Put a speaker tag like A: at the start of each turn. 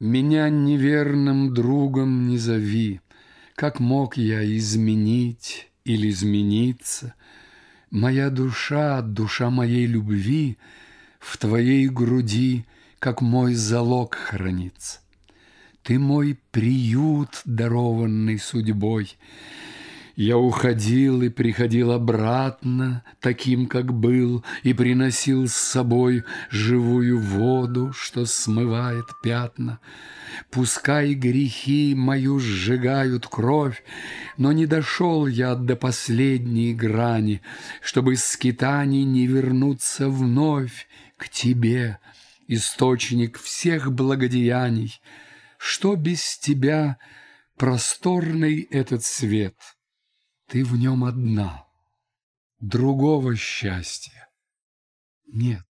A: Меня неверным другом не зови, Как мог я изменить или измениться? Моя душа, душа моей любви В твоей груди, как мой залог хранится. Ты мой приют, дарованный судьбой, я уходил и приходил обратно, таким, как был, и приносил с собой живую воду, что смывает пятна. Пускай грехи мою сжигают кровь, но не дошел я до последней грани, чтобы из скитаний не вернуться вновь к тебе, источник всех благодеяний. Что без тебя просторный этот свет — ты в нем одна, другого счастья нет.